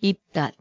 입덧